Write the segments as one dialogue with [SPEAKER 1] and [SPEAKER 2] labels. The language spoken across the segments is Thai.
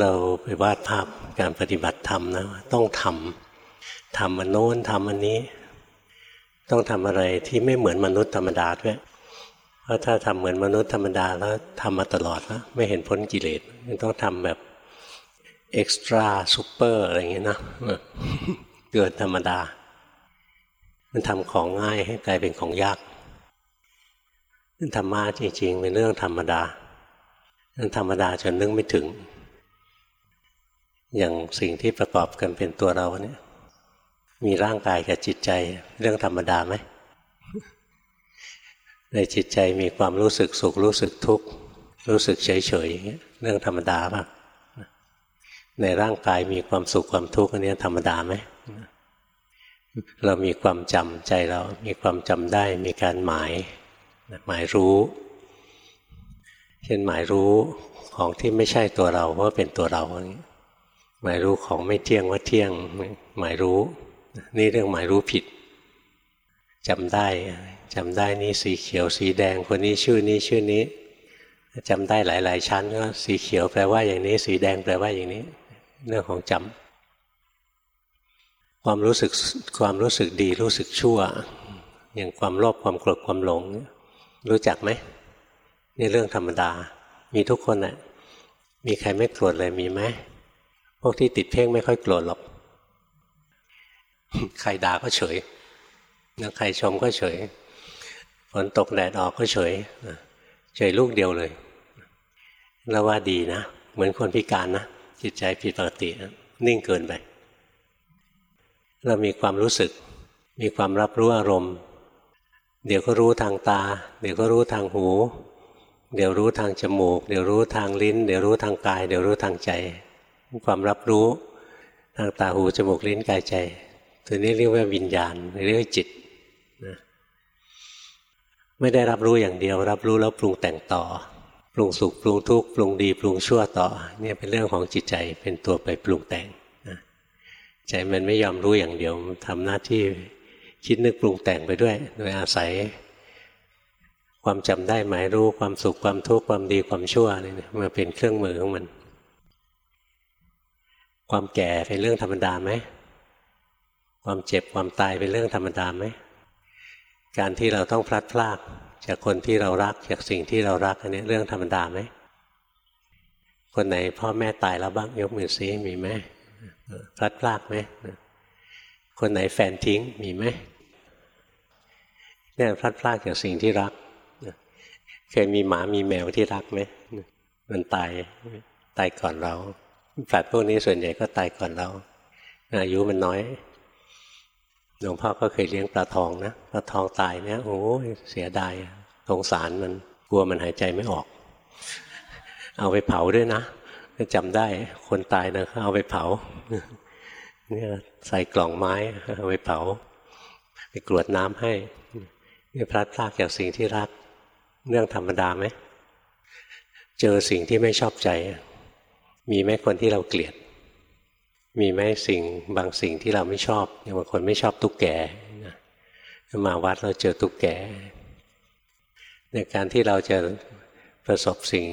[SPEAKER 1] เราไปวาดภาพการปฏิบัติธรรมนะต้องทำทำอันโน้นทำอันนี้ ต้องทำอะไรที่ไม่เหมือนมนุษย์ธรรมดาด้วยเพราะถ้าทำเหมือนมนุษย์ธรรมดาแล้วทำมาตลอดแล้วไม่เห็นพ้นกิเลสต้องทำแบบเอ็กซ์ตร้าซูเปอร์อะไรอย่างเงี้ยนะเกินธรรมดา มันทำของง่ายให้กลายเป็นของยากธรรมะจริงๆเป็นเรื่องธรรมดาเรื่องธรรมดาจนนึกไม่ถึง อย่างสิ่งที่ประกอบกันเป็นตัวเราเนี่ยมีร่างกายกับจิตใจเรื่องธรรมดาไหม ในจิตใจมีความรู้สึกสุขรู้สึกทุกข์รู้สึกเฉยๆเรื่องธรรมดาป่ะในร่างกายมีความสุขความทุกข์อันนี้ธรรมดาไหมเรามีความจำใจเรามีความจำได้มีการหมายหมายรู้ เช่นหมายรู้ของที่ไม่ใช่ตัวเราว่าเป็นตัวเรา หมายรู้ของไม่เที่ยงว่าเที่ยง หมายรู้ นี่เรื่องหมายรู้ผิดจำได้จำได้นี่สีเขียวสีแดงคนนี้ชื่อนี้ชื่อนี้จำได้หลาย ๆ ชั้นก็สีเขียวแปลว่าอย่างนี้ สีแดงแปลว่าอย่างนี้ เรื่องของจำความรู้สึกความรู้สึกดีรู้สึกชั่ว อย่างความโลภความโกรธความหลง รู้จักไหมนี่เรื่องธรรมดา มีทุกคนแหละมีใครไม่โกรธเลยมีไหม วกที่ติดเพ่งไม่ค่อยโกรธหรอก ใครด่าก็เฉยแล้วใครชมก็เฉย ฝนตกแดดออกก็เฉย เฉยลูกเดียวเลย แล้วว่าดีนะ เหมือนคนพิการนะ จิตใจผิดปกตินิ่งเกินไป เรามีความรู้สึก มีความรับรู้อารมณ์ เดี๋ยวก็รู้ทางตา เดี๋ยวก็รู้ทางหู เดี๋ยวรู้ทางจมูก เดี๋ยวรู้ทางลิ้น เดี๋ยวรู้ทางกาย เดี๋ยวรู้ทางใจ ความรับรู้ทางตาหูจมูกลิ้นกายใจ ตัวนี้เรียกว่าวิญญาณเรียกว่าจิตนะไม่ได้รับรู้อย่างเดียว รับรู้แล้วปรุงแต่งต่อ ปรุงสุขปรุงทุกข์ปรุงดีปรุงชั่วต่อเนี่ยเป็นเรื่องของจิตใจเป็นตัวไปปรุงแต่งใจมันไม่ยอมรู้อย่างเดียวทำหน้าที่คิดนึกปรุงแต่งไปด้วย โดยอาศัย ความจำได้หมายรู้ความสุขความทุกข์ความดีความชั่วเนี่ยมาเป็นเครื่องมือของมัน ความแก่เป็นเรื่องธรรมดาไหม ความเจ็บความตายเป็นเรื่องธรรมดาไหม การที่เราต้องพลัดพรากจากคนที่เรารักจากสิ่งที่เรารักอันนี้เรื่องธรรมดาไหม คนไหนพ่อแม่ตายแล้วบ้างยกมือซิมีไหมพลัดพรากไหมคนไหนแฟนทิ้งมีไหมเนี่ยพลัดพรากจากสิ่งที่รักเคยมีหมามีแมวที่รักไหมมันตายตายก่อนเรา สัตว์พวกนี้ส่วนใหญ่ก็ตายก่อนเราอายุมันน้อยหลวงพ่อก็เคยเลี้ยงปลาทองนะปลาทองตายเนี่ยโอ้เสียดายสงสารมันกลัวมันหายใจไม่ออก เอาไปเผาด้วยนะจำได้คนตายนะเขาเอาไปเผาเนี่ยใส่กล่องไม้เอาไปเผา ไปกรวดน้ำให้นี่พลัดพรากจากสิ่งที่รัก เรื่องธรรมดาไหม เจอสิ่งที่ไม่ชอบใจ มีไหมคนที่เราเกลียด มีไหมสิ่งบางสิ่งที่เราไม่ชอบอย่างบางคนไม่ชอบตุ๊กแกมาวัดเราเจอตุ๊กแก ในการที่เราจะประสบสิ่ง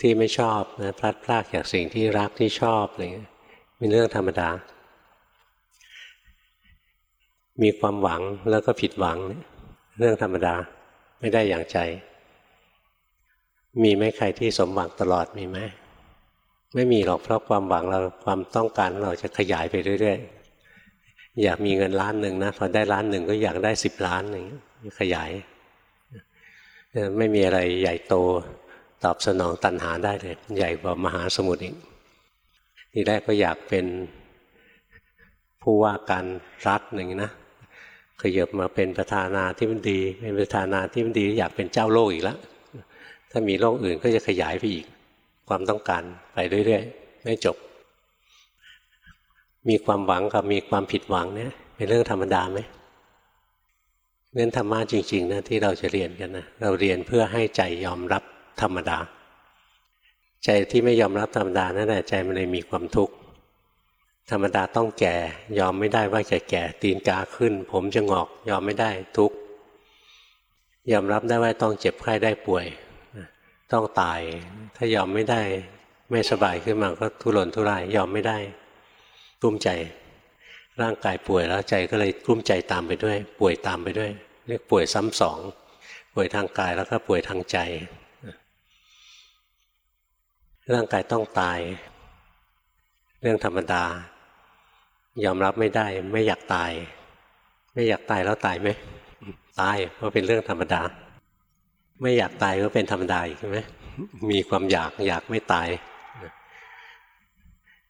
[SPEAKER 1] ที่ไม่ชอบนะพลัดพรากจากสิ่งที่รักที่ชอบอะไรเงี้ยเป็นเรื่องธรรมดา มีความหวังแล้วก็ผิดหวัง เรื่องธรรมดาไม่ได้อย่างใจ มีไหมใครที่สมหวังตลอดมีไหม ไม่มีหรอกเพราะความหวังเราความต้องการเราจะขยายไปเรื่อยๆ อยากมีเงินล้านหนึ่งนะพอได้ล้านหนึ่งก็อยากได้สิบล้านอย่างนี้ขยาย ไม่มีอะไรใหญ่โตตอบสนองตัณหาได้เลย ใหญ่กว่ามหาสมุทรอีกทีแรกก็อยากเป็นผู้ว่าการรัฐหนึ่งนะขยับมาเป็นประธานาธิบดี เป็นประธานาธิบดีอยากเป็นเจ้าโลกอีกแล้วถ้ามีโลกอื่นก็จะขยายไปอีก ความต้องการไปเรื่อยๆไม่จบ มีความหวังกับมีความผิดหวังเนี่ยเป็นเรื่องธรรมดาไหมเรื่องธรรมะจริงๆนะที่เราจะเรียนกันนะเราเรียนเพื่อให้ใจยอมรับธรรมดา ใจที่ไม่ยอมรับธรรมดานั่นแหละใจมันเลยมีความทุกข์ธรรมดาต้องแก่ ยอมไม่ได้ว่าจะแก่ ตีนกาขึ้น ผมจะงอก ยอมไม่ได้ทุกข์ยอมรับได้ว่าต้องเจ็บไข้ได้ป่วย ต้องตาย ถ้ายอมไม่ได้ ไม่สบายขึ้นมาก็ทุรนทุรายยอมไม่ได้กลุ้มใจ ร่างกายป่วยแล้วใจก็เลยกลุ้มใจตามไปด้วย ป่วยตามไปด้วย เรียกป่วยซ้ำสองป่วยทางกายแล้วก็ป่วยทางใจ ร่างกายต้องตาย เรื่องธรรมดา ยอมรับไม่ได้ ไม่อยากตาย ไม่อยากตายแล้วตายไหมตายเพราะเป็นเรื่องธรรมดา ไม่อยากตายก็เป็นธรรมดาใช่ไหมมีความอยากอยากไม่ตาย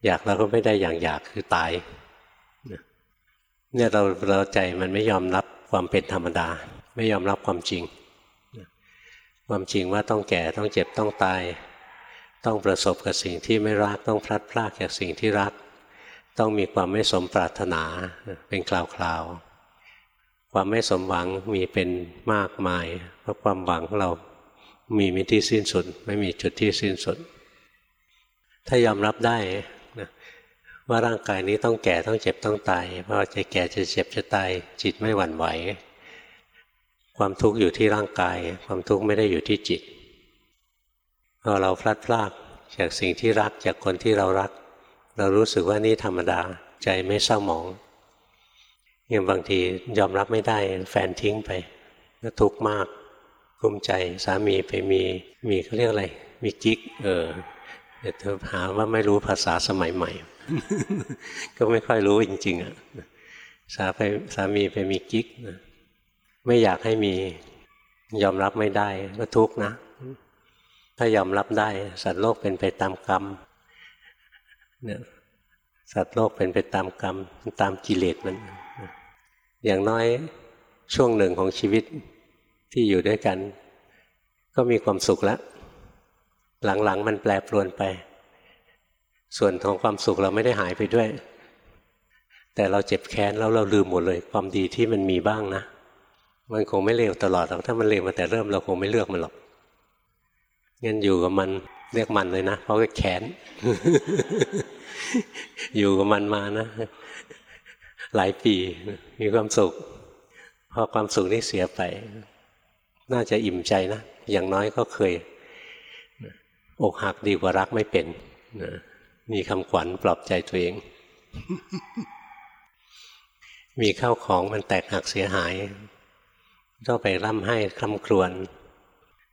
[SPEAKER 1] อยากแล้วก็ไม่ได้อย่างอยากคือตายเนี่ยเราเราใจมันไม่ยอมรับความเป็นธรรมดา ไม่ยอมรับความจริง ความจริงว่าต้องแก่ต้องเจ็บต้องตาย ต้องประสบกับสิ่งที่ไม่รักต้องพลัดพรากจากสิ่งที่รัก ต้องมีความไม่สมปรารถนาเป็นคราวๆ ความไม่สมหวังมีเป็นมากมายเพราะความหวังของเรามีมิที่สิ้นสุด ไม่มีจุดที่สิ้นสุด ถ้ายอมรับได้นะว่าร่างกายนี้ต้องแก่ต้องเจ็บต้องตายเพราะจะแก่จะเจ็บจะตายจิตไม่หวั่นไหว ความทุกข์อยู่ที่ร่างกาย ความทุกข์ไม่ได้อยู่ที่จิตพอเราพลัดพรากจากสิ่งที่รักจากคนที่เรารัก เรารู้สึกว่านี่ธรรมดาใจไม่เศร้าหมอง ย่างบางทียอมรับไม่ได้แฟนทิ้งไปก็ทุกข์มากลุ้มใจสามีไปมีมีเขาเรียกอะไร มีกิ๊ก เออเดี๋ยวเธอหาว่าไม่รู้ภาษาสมัยใหม่ ก็ไม่ค่อยรู้จริง ๆอะสาไปสามีไปมีกิ๊กไม่อยากให้มียอมรับไม่ได้ก็ทุกข์นะ ถ้ายอมรับได้ สัตว์โลกเป็นไปตามกรรมเนี่ย สัตว์โลกเป็นไปตามกรรมตามกิเลสมัน อย่างน้อยช่วงหนึ่งของชีวิตที่อยู่ด้วยกัน ก็มีความสุขแล้ว หลังๆมันแปรปรวนไป ส่วนของความสุขเราไม่ได้หายไปด้วย แต่เราเจ็บแค้นแล้วเราลืมหมดเลย ความดีที่มันมีบ้างนะ มันคงไม่เลวตลอดหรอกถ้ามันเลวมาแต่เริ่มเราคงไม่เลือกมันหรอกงั้นอยู่กับมันเรียกมันเลยนะเพราะว่าแขน อยู่กับมันมานะ หลายปี มีความสุข พอความสุขนี้เสียไป น่าจะอิ่มใจนะ อย่างน้อยก็เคย อกหักดีกว่ารักไม่เป็นนะมีคำขวัญปลอบใจตัวเอง มีข้าวของมันแตกหักเสียหายต้องไปร่ำให้คลำครวน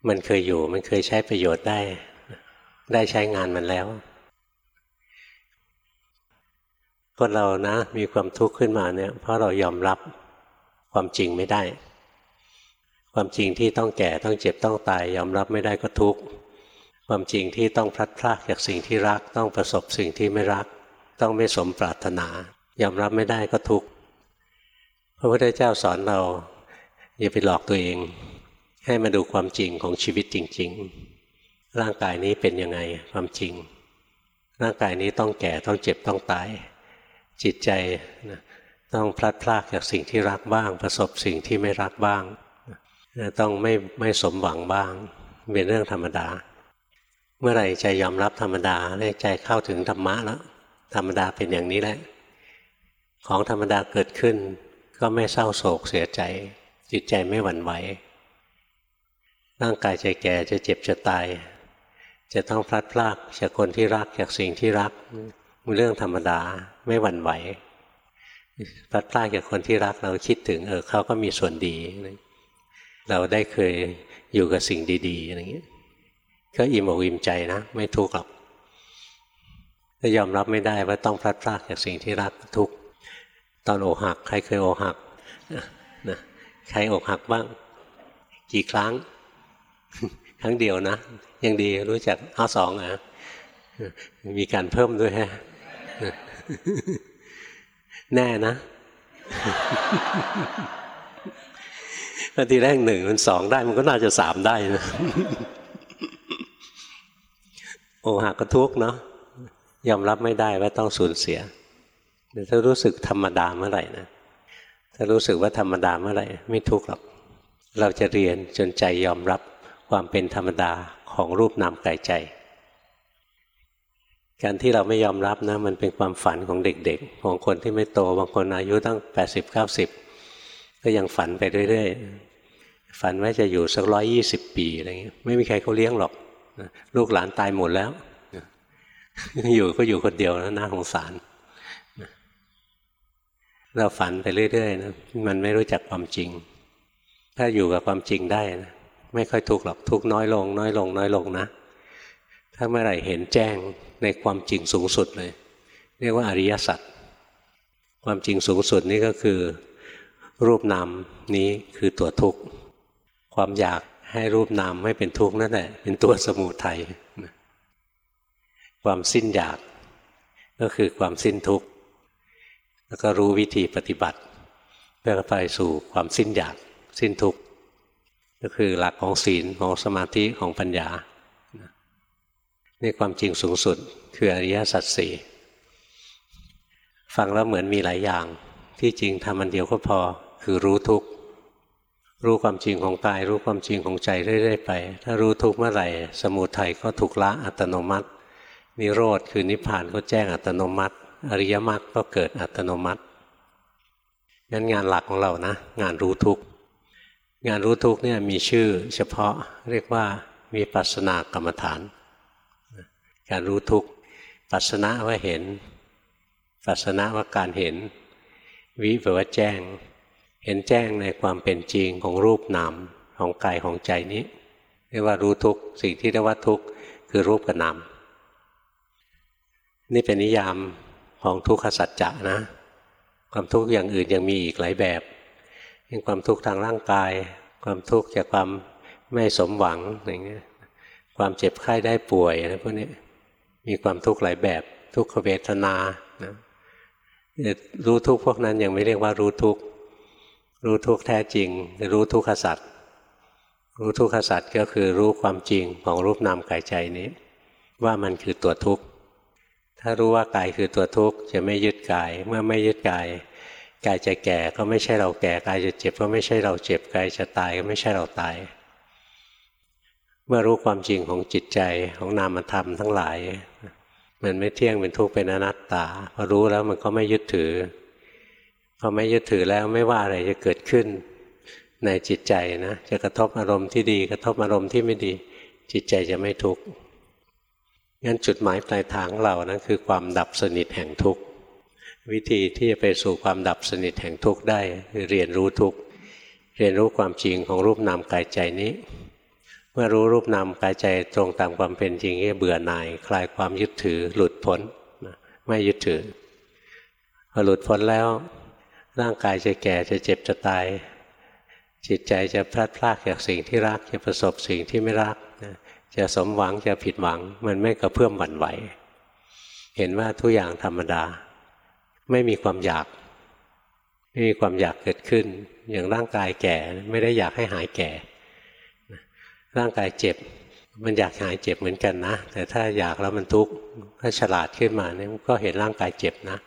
[SPEAKER 1] มันเคยอยู่ มันเคยใช้ประโยชน์ได้ ได้ใช้งานมันแล้ว คนเรานะมีความทุกข์ขึ้นมาเนี่ยเพราะเรายอมรับความจริงไม่ได้ ความจริงที่ต้องแก่ต้องเจ็บต้องตาย ยอมรับไม่ได้ก็ทุกข์ความจริงที่ต้องพลัดพรากจากสิ่งที่รักต้องประสบสิ่งที่ไม่รัก ต้องไม่สมปรารถนา ยอมรับไม่ได้ก็ทุกข์พระพุทธเจ้าสอนเราอย่าไปหลอกตัวเอง ให้มาดูความจริงของชีวิตจริง ๆ ร่างกายนี้เป็นยังไงความจริง ร่างกายนี้ต้องแก่ต้องเจ็บต้องตาย จิตใจต้องพลัดพรากจากสิ่งที่รักบ้าง ประสบสิ่งที่ไม่รักบ้างต้องไม่ไม่สมหวังบ้าง เป็นเรื่องธรรมดา เมื่อไหร่ใจยอมรับธรรมดาใจเข้าถึงธรรมะแล้วธรรมดาเป็นอย่างนี้แหละ ของธรรมดาเกิดขึ้น ก็ไม่เศร้าโศกเสียใจ จิตใจไม่หวั่นไหวร่างกายใจแก่จะเจ็บจะตาย จะต้องพลัดพรากจากคนที่รักจากสิ่งที่รัก เรื่องธรรมดาไม่หวั่นไหวพลัดพรากจากคนที่รักเราคิดถึงเออเขาก็มีส่วนดี เราได้เคยอยู่กับสิ่งดีๆอะไรเงี้ยก็อิ่มอกอิ่มใจนะ ไม่ทุกข์หรอกถ้ายอมรับไม่ได้ว่าต้องพลัดพรากจากสิ่งที่รักทุกข์ตอนอกหัก ใครเคยอกหักนะใครอกหักบ้าง กี่ครั้ง ครั้งเดียวนะ ยังดีรู้จักอ้าสองอะมีการเพิ่มด้วยฮะ แน่นะถ้าทีแรกหนึ่งมันสองได้มันก็น่าจะสามได้นะโอหักก็ทุกเนาะยอมรับไม่ได้ว่าต้องสูญเสียแต่ถ้ารู้สึกธรรมดาเมื่อไหร่นะถ้ารู้สึกว่าธรรมดาเมื่อไหร่ไม่ทุกข์หรอก เราจะเรียนจนใจยอมรับความเป็นธรรมดาของรูปนามกายใจ การที่เราไม่ยอมรับนะมันเป็นความฝันของเด็กๆ ของคนที่ไม่โตบางคนอายุตั้งแปดสิบเก้าสิบก็ยังฝันไปเรื่อยๆ ฝันว่าจะอยู่สักร้อยยี่สิบปีอะไรเงี้ยไม่มีใครเขาเลี้ยงหรอกลูกหลานตายหมดแล้ว อยู่ก็อยู่คนเดียวแล้วน่าสงสารเราฝันไปเรื่อยๆนะมันไม่รู้จักความจริง ถ้าอยู่กับความจริงได้นะไม่ค่อยทุกข์หรอกทุกข์น้อยลง น้อยลง น้อยลงนะ ถ้าเมื่อไหร่เห็นแจ้งในความจริงสูงสุดเลย เรียกว่าอริยสัจความจริงสูงสุดนี่ก็คือ รูปนามนี้คือตัวทุกข์ ความอยากให้รูปนามไม่เป็นทุกข์นั่นแหละเป็นตัวสมุทัยความสิ้นอยากก็คือความสิ้นทุกข์ แล้วก็รู้วิธีปฏิบัติ เพื่อไปสู่ความสิ้นอยากสิ้นทุกข์ ก็คือหลักของศีลของสมาธิของปัญญา นี่ความจริงสูงสุดคืออริยสัจสี่ฟังแล้วเหมือนมีหลายอย่าง ที่จริงทำมันเดียวก็พอคือรู้ทุกข์รู้ความจริงของกาย รู้ความจริงของใจเรื่อยๆไป ถ้ารู้ทุกเมื่อไหร่ สมุทัยก็ถูกละอัตโนมัติ นิโรธคือนิพพานก็แจ้งอัตโนมัติ อริยมรรคก็เกิดอัตโนมัติงั้นงานหลักของเรานะ งานรู้ทุกงานรู้ทุกเนี่ยมีชื่อเฉพาะเรียกว่ามีปัสนากรรมฐาน การรู้ทุกปัสนะว่าเห็น ปัสนะว่าการเห็น วิแปลว่าแจ้ง เห็นแจ้งในความเป็นจริงของรูปนามของกายของใจนี้เรียกว่ารู้ทุกสิ่งที่เรียกว่าทุกคือรูปกับนามนี่เป็นนิยามของทุกขสัจจะนะ ความทุกข์อย่างอื่นยังมีอีกหลายแบบเป็นความทุกข์ทางร่างกาย ความทุกข์จากความไม่สมหวังอย่างเงี้ยความเจ็บไข้ได้ป่วยอะไรพวกนี้ มีความทุกข์หลายแบบทุกขเวทนานะรู้ทุกพวกนั้นยังไม่เรียกว่ารู้ทุกรู้ทุกแท้จริง รู้ทุกขสัตว์รู้ทุกขสัตว์ก็คือรู้ความจริงของรูปนามกายใจนี้ ว่ามันคือตัวทุกข์ถ้ารู้ว่ากายคือตัวทุกข์จะไม่ยึดกายเมื่อไม่ยึดกายกายจะแก่ก็ไม่ใช่เราแก่กายจะเจ็บก็ไม่ใช่เราเจ็บกายจะตายก็ไม่ใช่เราตาย เมื่อรู้ความจริงของจิตใจของนามธรรมทั้งหลาย มันไม่เที่ยงเป็นทุกข์เป็นอนัตตาพอรู้แล้วมันก็ไม่ยึดถือพอไม่ยึดถือแล้วไม่ว่าอะไรจะเกิดขึ้นในจิตใจนะจะกระทบอารมณ์ที่ดี กระทบอารมณ์ที่ไม่ดี จิตใจจะไม่ทุกข์งั้นจุดหมายปลายทางเรานะั้นคือความดับสนิทแห่งทุกข์วิธีที่จะไปสู่ความดับสนิทแห่งทุกข์ได้คือเรียนรู้ทุกข์เรียนรู้ความจริงของรูปนามกายใจนี้ เมื่อรู้รูปนามกายใจตรงตามความเป็นจริงก็เบื่อหน่าย คลายความยึดถือหลุดพ้นไม่ยึดถือพอหลุดพ้นแล้ว ร่างกายจะแก่จะเจ็บจะตาย จิตใจจะพลาดพลาดจากสิ่งที่รักจะประสบสิ่งที่ไม่รักจะสมหวังจะผิดหวัง มันไม่กระเพื่อมหวั่นไหว เห็นว่าทุกอย่างธรรมดา ไม่มีความอยากไม่มีความอยากเกิดขึ้น อย่างร่างกายแก่ไม่ได้อยากให้หายแก่ ร่างกายเจ็บ มันอยากหายเจ็บเหมือนกันนะ แต่ถ้าอยากแล้วมันทุกข์ถ้าฉลาดขึ้นมาเนี่ยก็เห็นร่างกายเจ็บนะ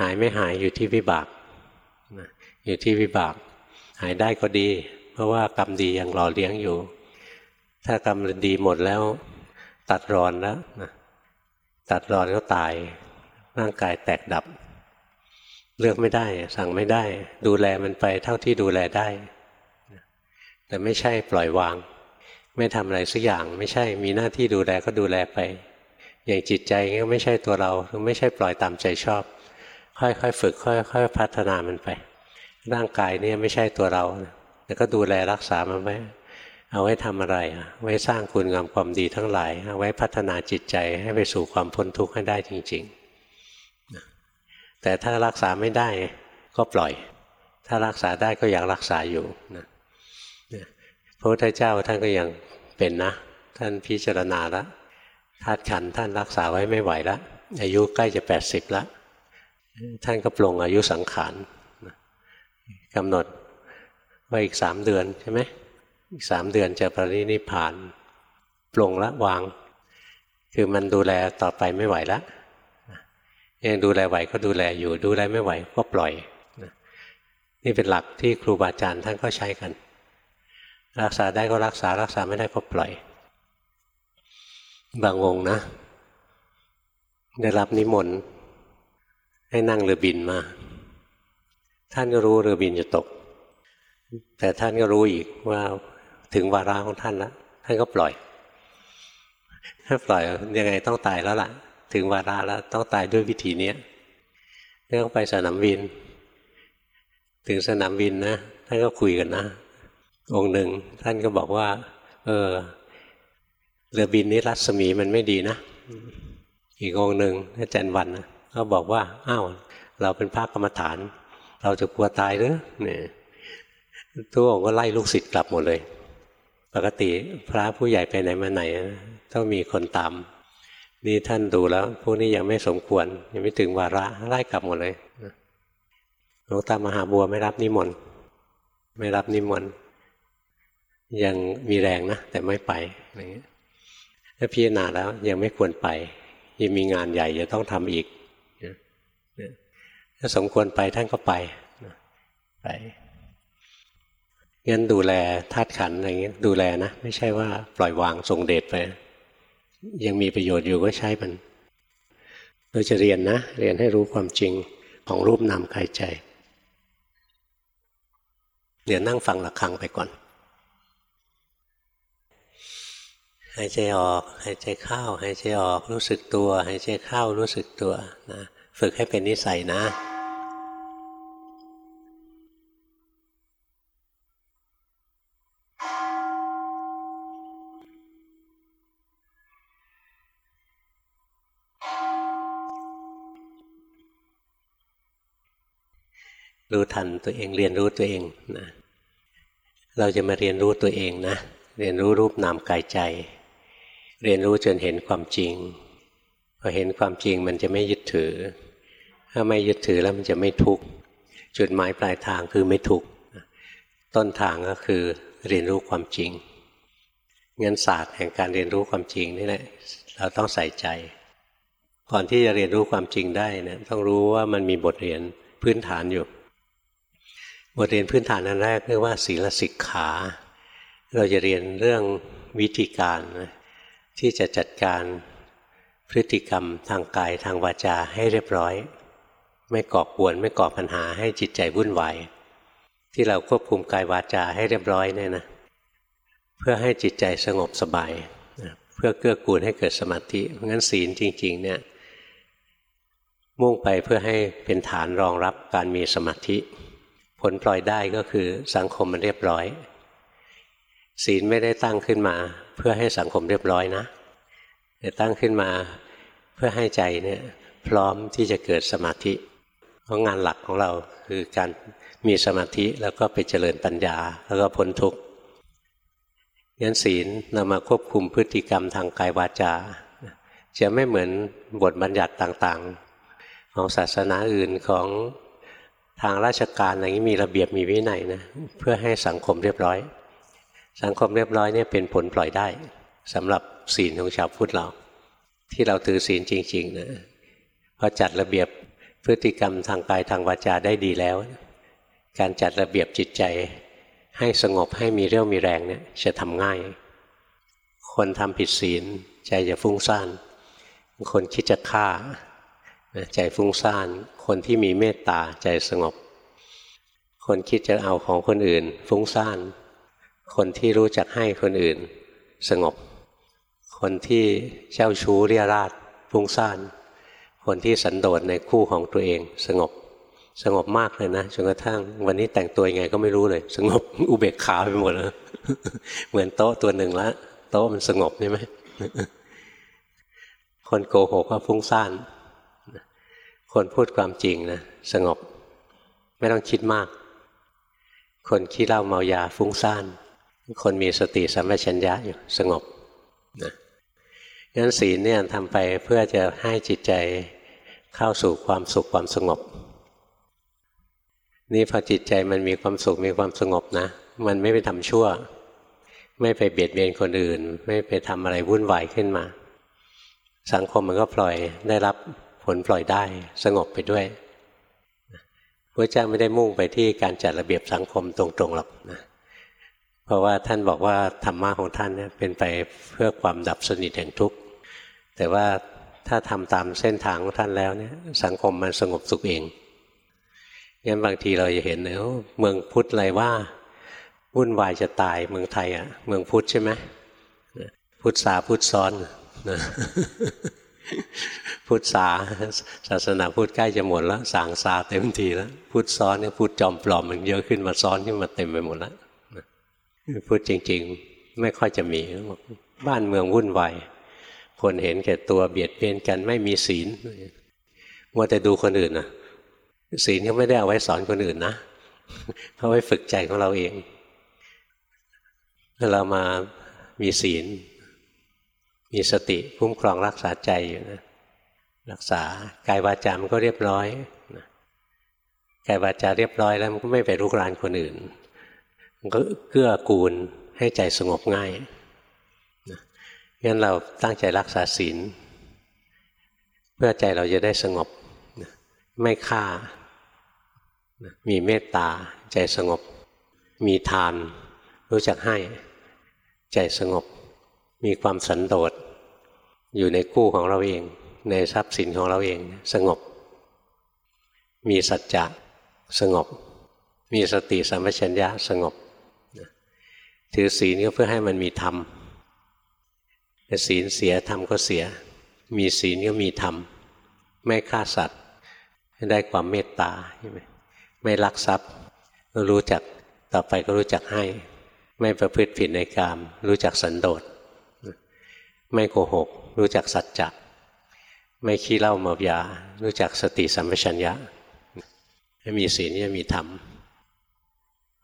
[SPEAKER 1] หายไม่หายอยู่ที่วิบากอยู่ที่วิบาก หายได้ก็ดี เพราะว่ากรรมดียังรอเลี้ยงอยู่ ถ้ากรรมดีหมดแล้ว ตัดรอนแล้วนะตัดรอนก็ตายร่างกายแตกดับ เลือกไม่ได้ สั่งไม่ได้ ดูแลมันไปเท่าที่ดูแลได้ แต่ไม่ใช่ปล่อยวาง ไม่ทำอะไรสักอย่าง ไม่ใช่มีหน้าที่ดูแลก็ดูแลไป อย่างจิตใจก็ไม่ใช่ตัวเราไม่ใช่ปล่อยตามใจชอบ ค่อยๆฝึก ค่อยๆพัฒนามันไป ร่างกายนี่ไม่ใช่ตัวเราแต่ก็ดูแลรักษามันไว้เอาไว้ทำอะไรไว้สร้างคุณงามความดีทั้งหลายเอาไว้พัฒนาจิตใจให้ไปสู่ความพ้นทุกข์ให้ได้จริง ๆ แต่ถ้ารักษาไม่ได้ก็ปล่อย ถ้ารักษาได้ก็อยากรักษาอยู่นะ พระพุทธเจ้าท่านก็ยังเป็นนะ ท่านพิจารณาแล้วธาตุขันท่านรักษาไว้ไม่ไหวแล้วอายุใกล้จะแปดสิบแล้วท่านก็ปลงอายุสังขารกำหนดว่าอีกสามเดือนใช่ไหมอีกสามเดือนจะปรินิพานปลงละวาง คือมันดูแลต่อไปไม่ไหวแล้วยังดูแลไหวก็ดูแลอยู่ดูแลไม่ไหวก็ปล่อยนี่เป็นหลักที่ครูบาอาจารย์ท่านก็ใช้กัน รักษาได้ก็รักษารักษาไม่ได้ก็ปล่อย บางองค์นะ ได้รับนิมนต์ให้นั่งเรือบินมา ท่านก็รู้เรือบินจะตก แต่ท่านก็รู้อีกว่าถึงวาระของท่านแล้วท่านก็ปล่อย ถ้าปล่อยยังไงต้องตายแล้วล่ะ ถึงวาระแล้วต้องตายด้วยวิธีนี้เรื่องไปสนามบิน ถึงสนามบินนะท่านก็คุยกันนะ องค์หนึ่งท่านก็บอกว่า เออเรือบินนี้รัศมีมันไม่ดีนะ อีกองค์หนึ่งอาจารย์วันนะก็บอกว่าอ้าวเราเป็นพระกรรมฐาน เราจะกลัวตายหรือเนี่ยทุกองก็ไล่ลูกศิษย์กลับหมดเลย ปกติพระผู้ใหญ่ไปไหนมาไหนต้องมีคนตามนี่ท่านดูแล้ว พวกนี้ยังไม่สมควร ยังไม่ถึงวาระไล่กลับหมดเลยหลวงตามหาบัวไม่รับนิมนต์ไม่รับนิมนต์ ยังมีแรงนะแต่ไม่ไปอะไรเงี้ยถ้าพิจารณาแล้วยังไม่ควรไปยังมีงานใหญ่จะต้องทำอีกถ้าสมควรไปท่านก็ไปไปงั้นดูแลธาตุขันอะไรเงี้ยดูแลนะ ไม่ใช่ว่าปล่อยวางส่งเดชไป ยังมีประโยชน์อยู่ก็ใช้มันเราจะเรียนนะ เรียนให้รู้ความจริงของรูปนามกายใจ เดี๋ยวนั่งฟังหลักคังไปก่อน หายใจออก หายใจเข้า หายใจออกรู้สึกตัว หายใจเข้ารู้สึกตัวนะฝึกให้เป็นนิสัยนะรู้ทันตัวเองเรียนรู้ตัวเองนะเราจะมาเรียนรู้ตัวเองนะ เรียนรู้รูปนามกายใจ เรียนรู้จนเห็นความจริง พอเห็นความจริงมันจะไม่ยึดถือ ถ้าไม่ยึดถือแล้วมันจะไม่ทุกข์จุดหมายปลายทางคือไม่ทุกข์ต้นทางก็คือเรียนรู้ความจริงงั้นศาสตร์แห่งการเรียนรู้ความจริงนี่แหละเราต้องใส่ใจ ก่อนที่จะเรียนรู้ความจริงได้นะต้องรู้ว่ามันมีบทเรียนพื้นฐานอยู่ บทเรียนพื้นฐานอันแรกเรียกว่าศีลสิกขา เราจะเรียนเรื่องวิธีการ ที่จะจัดการพฤติกรรมทางกายทางวาจาให้เรียบร้อย ไม่ก่อกวนไม่ก่อปัญหาให้จิตใจวุ่นวายที่เราควบคุมกายวาจาให้เรียบร้อยเนี่ยนะเพื่อให้จิตใจสงบสบาย เพื่อเกื้อกูลให้เกิดสมาธิเพราะงั้นศีลจริง ๆ เนี่ยมุ่งไปเพื่อให้เป็นฐานรองรับการมีสมาธิ ผลปล่อยได้ก็คือสังคมมันเรียบร้อย ศีลไม่ได้ตั้งขึ้นมา เพื่อให้สังคมเรียบร้อยนะแต่ตั้งขึ้นมาเพื่อให้ใจเนี่ยพร้อมที่จะเกิดสมาธิเพราะงานหลักของเราคือการมีสมาธิแล้วก็ไปเจริญปัญญาแล้วก็พ้นทุกข์งั้นศีลนำมาควบคุมพฤติกรรมทางกายวาจา จะไม่เหมือนบทบัญญัติต่างๆ ของศาสนาอื่นของทางราชการอะไรนี้มีระเบียบมีวินัยนะเพื่อให้สังคมเรียบร้อย สังคมเรียบร้อยเนี่ยเป็นผลปล่อยได้สำหรับศีลของชาวพุทธเรา ที่เราถือศีลจริงๆนะพอจัดระเบียบพฤติกรรมทางกายทางวาจาได้ดีแล้ว การจัดระเบียบจิตใจให้สงบให้มีเรี่ยวมีแรงเนี่ยจะทำง่าย คนทำผิดศีลใจจะฟุ้งซ่านคนคิดจะฆ่าใจฟุ้งซ่าน คนที่มีเมตตาใจสงบ คนคิดจะเอาของคนอื่น ฟุ้งซ่าน คนที่รู้จักให้คนอื่นสงบ คนที่เจ้าชู้เรียราดฟุ้งซ่าน คนที่สันโดษในคู่ของตัวเอง สงบ สงบมากเลยนะจนกระทั่งวันนี้แต่งตัวยังไงก็ไม่รู้เลย สงบอุเบกขาไปหมดเลยเหมือนโต๊ะตัวหนึ่งละโต๊ะมันสงบใช่ไหมคนโกหกก็ฟุ้งซ่านคนพูดความจริงนะสงบ ไม่ต้องคิดมาก คนขี้เหล้าเมายาฟุ้งซ่าน คนมีสติสัมปชัญญะอยู่สงบนะงั้นศีลเนี่ยทำไปเพื่อจะให้จิตใจเข้าสู่ความสุขความสงบ นี่พอจิตใจมันมีความสุขมีความสงบนะ มันไม่ไปทำชั่ว ไม่ไปเบียดเบียนคนอื่น ไม่ไปทำอะไรวุ่นวายขึ้นมา สังคมมันก็ปล่อยได้รับผลปล่อยได้สงบไปด้วยพระเจ้าไม่ได้มุ่งไปที่การจัดระเบียบสังคมตรงๆหรอกนะ เพราะว่าท่านบอกว่าธรรมะของท่านเนี่ยเป็นไปเพื่อความดับสนิทแห่งทุกข์แต่ว่าถ้าทำตามเส้นทางของท่านแล้วเนี่ยสังคมมันสงบสุขเองงั้นบางทีเราจะเห็นเนอะเมืองพุทธอะไรว่าวุ่นวายจะตายเมืองไทยอะ่ะ เมืองพุทธใช่ไหมพุทธสาพุทธซ้อนพุทธสาศาสนาพุทธใกล้จะหมดแล้วสางสาเต็มทีแล้วพุทธซ้อนเนี่ยพุทธจอมปลอมมันเยอะขึ้นมาซ้อนขึ้นมาเต็มไปหมดแล้ว พุทธจริง ๆ ไม่ค่อยจะมีบ้านเมืองวุ่นวายคนเห็นแก่ตัวเบียดเบียนกันไม่มีศีลมัวแต่ดูคนอื่นนะศีลเขาไม่ได้เอาไว้สอนคนอื่นนะเขาไว้ฝึกใจของเราเองเรามามีศีล มีสติคุ้มครองรักษาใจอยู่นะรักษากายวาจามันก็เรียบร้อยกายวาจาเรียบร้อยแล้วมันก็ไม่ไปรุกรานคนอื่น มันก็เกื้อกูลให้ใจสงบง่ายงั้นเราตั้งใจรักษาศีล เพื่อใจเราจะได้สงบ ไม่ฆ่า มีเมตตาใจสงบ มีทาน รู้จักให้ใจสงบ มีความสันโดษอยู่ในคู่ของเราเอง ในทรัพย์สินของเราเองสงบ มีสัจจะสงบ มีสติสัมปชัญญะสงบ ถือศีลก็เพื่อให้มันมีธรรมแต่ศีลเสียธรรมก็เสีย มีศีลก็มีธรรม ไม่ฆ่าสัตว์ ได้ความเมตตาใช่ไหมไม่ลักทรัพย์ก็รู้จักต่อไปก็รู้จักให้ ไม่ประพฤติผิดในกาม รู้จักสันโดษ ไม่โกหก รู้จักสัจจะไม่ขี้เล่าเมายา รู้จักสติสัมปชัญญะมีศีลจะมีธรรม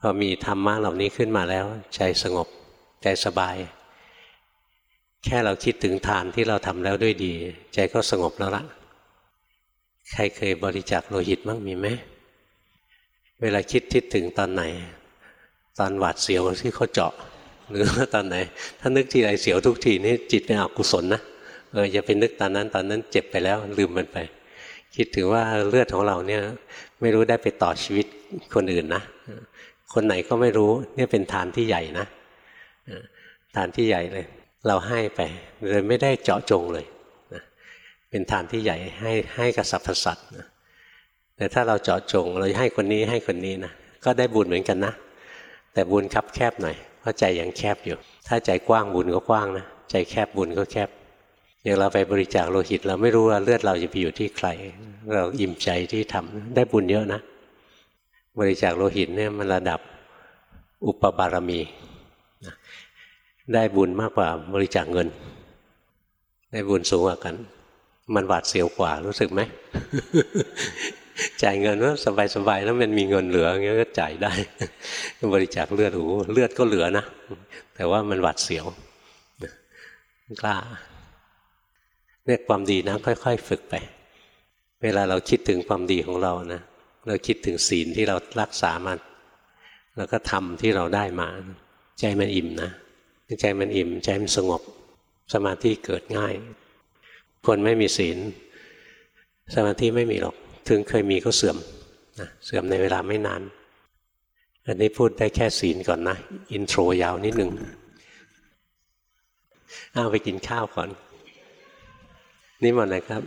[SPEAKER 1] พอมีธรรมะเหล่านี้ขึ้นมาแล้ว ใจสงบใจสบาย แค่เราคิดถึงทานที่เราทำแล้วด้วยดี ใจก็สงบแล้วละ ใครเคยบริจาคโลหิตบ้างมีไหมเวลาคิดทิดถึงตอนไหน ตอนหวาดเสียวที่เขาเจาะ หรือตอนไหน ถ้านึกทีไรเสียวทุกทีนี่จิตเป็นอกุศลนะเอออย่าไปนึกตอนนั้นตอนนั้นเจ็บไปแล้วลืมมันไป คิดถึงว่าเลือดของเราเนี่ย ไม่รู้ได้ไปต่อชีวิตคนอื่นนะ คนไหนก็ไม่รู้เนี่ยเป็นทานที่ใหญ่นะทานที่ใหญ่เลย เราให้ไปเลยไม่ได้เจาะจงเลยเป็นทานที่ใหญ่ให้ให้กับสรรพสัตว์แต่ถ้าเราเจาะจงเราให้คนนี้ให้คนนี้นะก็ได้บุญเหมือนกันนะ แต่บุญคับแคบหน่อยเพราะใจยังแคบอยู่ ถ้าใจกว้างบุญก็กว้างนะใจแคบบุญก็แคบอย่างเราไปบริจาคโลหิต เราไม่รู้ว่าเลือดเราจะไปอยู่ที่ใคร เราอิ่มใจที่ทำได้บุญเยอะนะ บริจาคโลหิตเนี่ยมันระดับอุปบารมี ได้บุญมากกว่าบริจาคเงิน ได้บุญสูงกว่ากัน มันหวาดเสียวกว่ารู้สึกไหมจ่ายเงินว่าสบายๆแล้วมันมีเงินเหลือเงี้ยก็จ่ายได้ บริจาคเลือดโอ้เลือดก็เหลือนะแต่ว่ามันหวาดเสียวกล้าเรียความดีนะค่อย ๆ ฝึกไป เวลาเราคิดถึงความดีของเรานะ เราคิดถึงศีลที่เรารักษามาแล้วก็ทำที่เราได้มา ใจมันอิ่มนะ ใจมันอิ่ม ใจมันสงบ สมาธิเกิดง่าย คนไม่มีศีล สมาธิไม่มีหรอก ถึงเคยมีก็เสื่อมนะเสื่อมในเวลาไม่นาน อันนี้พูดได้แค่ศีลก่อนนะ อินโทรยาวนิดหนึ่งเอาไปกินข้าวก่อน นี่หมดเลยครับ